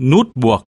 nút buộc.